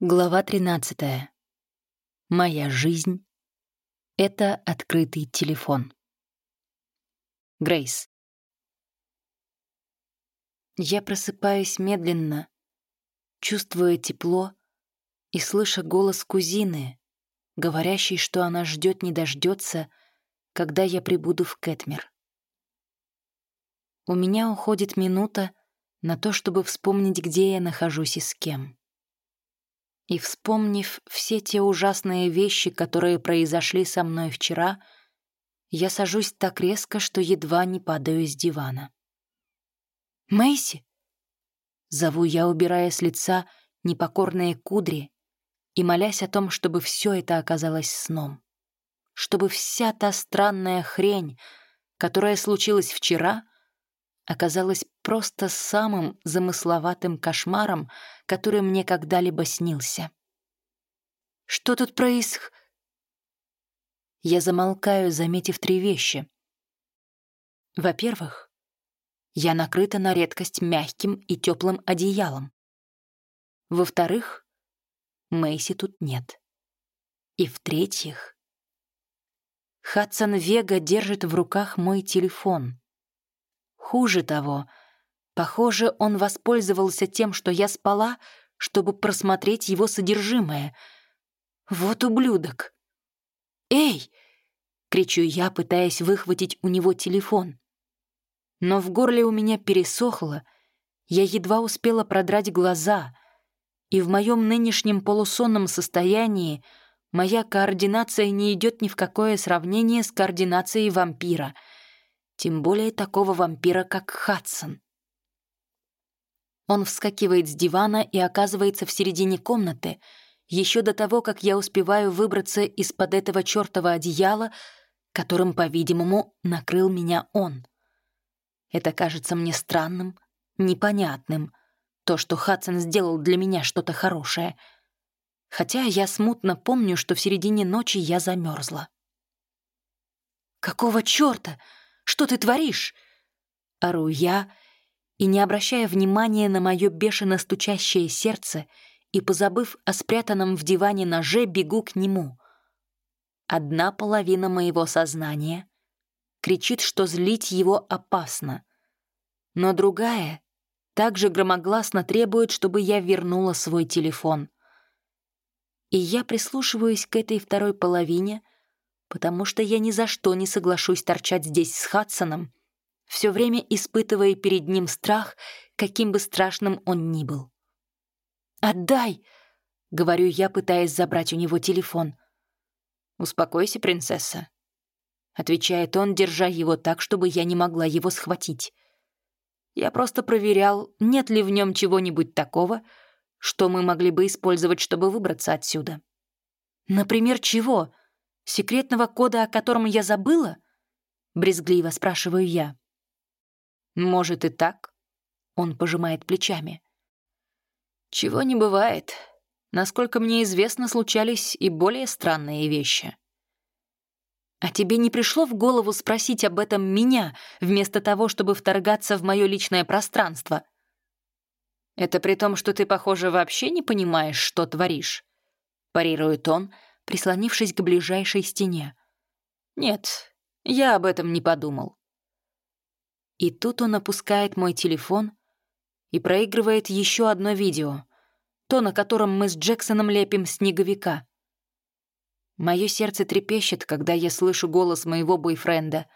Глава 13. Моя жизнь — это открытый телефон. Грейс. Я просыпаюсь медленно, чувствуя тепло и слыша голос кузины, говорящей, что она ждет не дождется, когда я прибуду в Кэтмер. У меня уходит минута на то, чтобы вспомнить, где я нахожусь и с кем. И вспомнив все те ужасные вещи, которые произошли со мной вчера, я сажусь так резко, что едва не падаю с дивана. «Мэйси!» Зову я, убирая с лица непокорные кудри и молясь о том, чтобы все это оказалось сном. Чтобы вся та странная хрень, которая случилась вчера, оказалась просто самым замысловатым кошмаром, который мне когда-либо снился. «Что тут происх...» Я замолкаю, заметив три вещи. Во-первых, я накрыта на редкость мягким и теплым одеялом. Во-вторых, Мэйси тут нет. И в-третьих, Хадсон Вега держит в руках мой телефон. Хуже того, похоже, он воспользовался тем, что я спала, чтобы просмотреть его содержимое. Вот ублюдок! «Эй!» — кричу я, пытаясь выхватить у него телефон. Но в горле у меня пересохло, я едва успела продрать глаза, и в моем нынешнем полусонном состоянии моя координация не идет ни в какое сравнение с координацией вампира — тем более такого вампира, как Хадсон. Он вскакивает с дивана и оказывается в середине комнаты, еще до того, как я успеваю выбраться из-под этого чертова одеяла, которым, по-видимому, накрыл меня он. Это кажется мне странным, непонятным, то, что Хадсон сделал для меня что-то хорошее. Хотя я смутно помню, что в середине ночи я замерзла. «Какого чёрта?» Что ты творишь?» Ору я, и, не обращая внимания на мое бешено стучащее сердце и позабыв о спрятанном в диване ноже, бегу к нему. Одна половина моего сознания кричит, что злить его опасно, но другая также громогласно требует, чтобы я вернула свой телефон. И я прислушиваюсь к этой второй половине — потому что я ни за что не соглашусь торчать здесь с Хадсоном, все время испытывая перед ним страх, каким бы страшным он ни был. «Отдай!» — говорю я, пытаясь забрать у него телефон. «Успокойся, принцесса», — отвечает он, держа его так, чтобы я не могла его схватить. «Я просто проверял, нет ли в нем чего-нибудь такого, что мы могли бы использовать, чтобы выбраться отсюда». «Например, чего?» Секретного кода, о котором я забыла?» — брезгливо спрашиваю я. «Может и так?» — он пожимает плечами. «Чего не бывает. Насколько мне известно, случались и более странные вещи». «А тебе не пришло в голову спросить об этом меня, вместо того, чтобы вторгаться в мое личное пространство?» «Это при том, что ты, похоже, вообще не понимаешь, что творишь», — парирует он, — прислонившись к ближайшей стене. «Нет, я об этом не подумал». И тут он опускает мой телефон и проигрывает еще одно видео, то, на котором мы с Джексоном лепим снеговика. Мое сердце трепещет, когда я слышу голос моего бойфренда.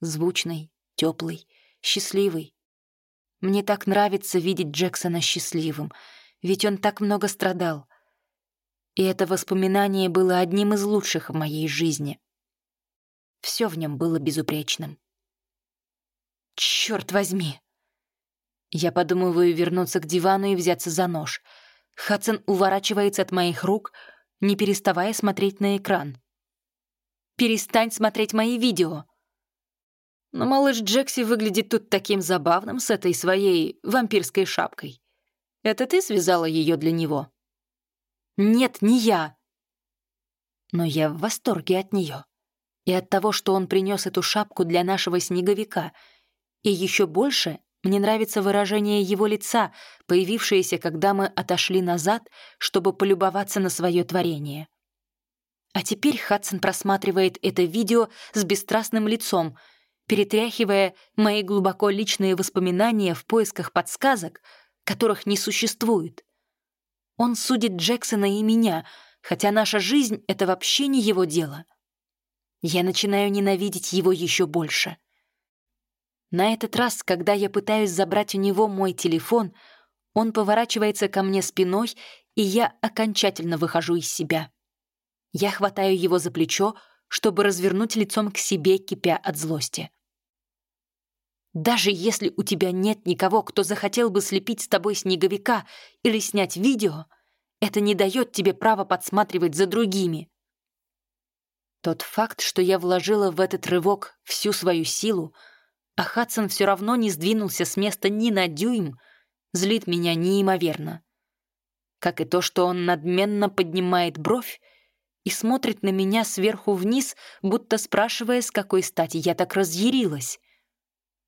Звучный, теплый, счастливый. Мне так нравится видеть Джексона счастливым, ведь он так много страдал — и это воспоминание было одним из лучших в моей жизни. Все в нем было безупречным. Черт возьми! Я подумываю вернуться к дивану и взяться за нож. Хадсон уворачивается от моих рук, не переставая смотреть на экран. «Перестань смотреть мои видео!» Но малыш Джекси выглядит тут таким забавным с этой своей вампирской шапкой. Это ты связала ее для него?» Нет, не я. Но я в восторге от нее. И от того, что он принес эту шапку для нашего снеговика. И еще больше Мне нравится выражение его лица, появившееся, когда мы отошли назад, чтобы полюбоваться на свое творение. А теперь Хадсон просматривает это видео с бесстрастным лицом, перетряхивая мои глубоко личные воспоминания в поисках подсказок, которых не существует. Он судит Джексона и меня, хотя наша жизнь — это вообще не его дело. Я начинаю ненавидеть его еще больше. На этот раз, когда я пытаюсь забрать у него мой телефон, он поворачивается ко мне спиной, и я окончательно выхожу из себя. Я хватаю его за плечо, чтобы развернуть лицом к себе, кипя от злости. Даже если у тебя нет никого, кто захотел бы слепить с тобой снеговика или снять видео, это не дает тебе права подсматривать за другими. Тот факт, что я вложила в этот рывок всю свою силу, а Хадсон все равно не сдвинулся с места ни на дюйм, злит меня неимоверно. Как и то, что он надменно поднимает бровь и смотрит на меня сверху вниз, будто спрашивая, с какой стати я так разъярилась.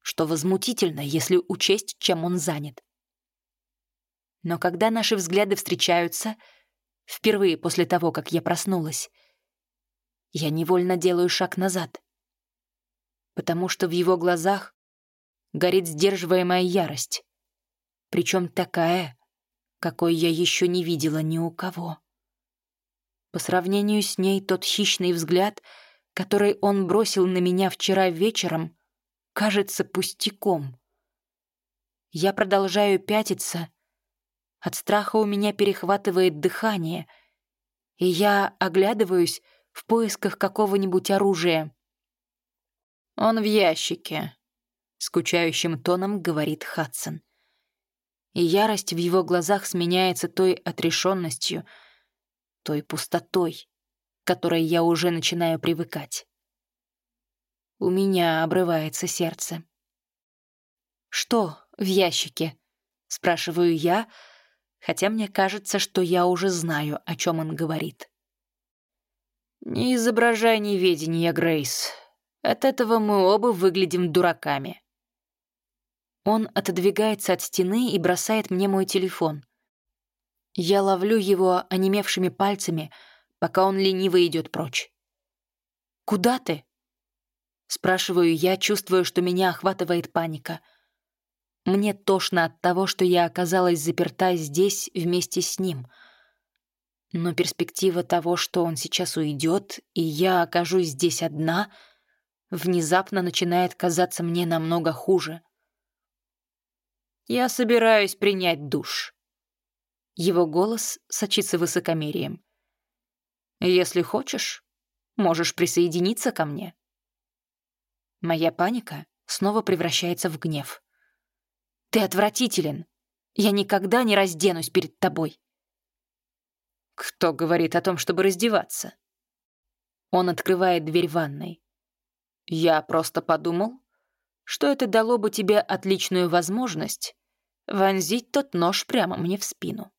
Что возмутительно, если учесть, чем он занят. Но когда наши взгляды встречаются, впервые после того, как я проснулась, я невольно делаю шаг назад — потому что в его глазах горит сдерживаемая ярость. Причем такая, какой я еще не видела ни у кого. По сравнению с ней тот хищный взгляд, который он бросил на меня вчера вечером, кажется пустяком. Я продолжаю пятиться, от страха у меня перехватывает дыхание, и я оглядываюсь в поисках какого-нибудь оружия. «Он в ящике», — скучающим тоном говорит Хадсон. И ярость в его глазах сменяется той отрешенностью, той пустотой, к которой я уже начинаю привыкать. У меня обрывается сердце. «Что в ящике?» — спрашиваю я, хотя мне кажется, что я уже знаю, о чем он говорит. «Не изображай неведения, Грейс», от этого мы оба выглядим дураками. Он отодвигается от стены и бросает мне мой телефон. Я ловлю его онемевшими пальцами, пока он лениво идет прочь. «Куда ты?» Спрашиваю я, чувствую, что меня охватывает паника. Мне тошно от того, что я оказалась заперта здесь вместе с ним. Но перспектива того, что он сейчас уйдет, и я окажусь здесь одна — внезапно начинает казаться мне намного хуже. «Я собираюсь принять душ». Его голос сочится высокомерием. «Если хочешь, можешь присоединиться ко мне». Моя паника снова превращается в гнев. «Ты отвратителен. Я никогда не разденусь перед тобой». «Кто говорит о том, чтобы раздеваться?» Он открывает дверь ванной. Я просто подумал, что это дало бы тебе отличную возможность вонзить тот нож прямо мне в спину.